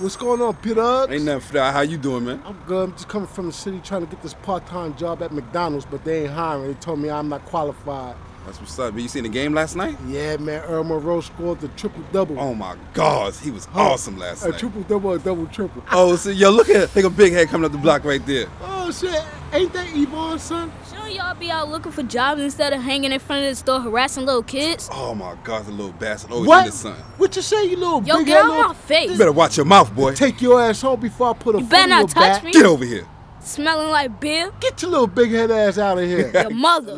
What's going on, Peter? Ain't nothing for that. How you doing, man? I'm good. I'm just coming from the city trying to get this part-time job at McDonald's, but they ain't hiring. They told me I'm not qualified. That's what's up. You seen the game last night? Yeah, man. Earl Monroe scored the triple double. Oh my God, he was awesome last a night. A triple double, a double triple. Oh, so yo, look at think a big head coming up the block right there. Oh, Shit! Ain't that Yvonne's son? Shouldn't y'all be out looking for jobs instead of hanging in front of the store harassing little kids? Oh my God, the little bastard always what? in the sun. What you say, you little Yo, big get out little- my face. You better watch your mouth, boy. Take your ass home before I put a You foot better in not your touch back. me. Get over here. Smelling like beer? Get your little big head ass out of here. Your mother.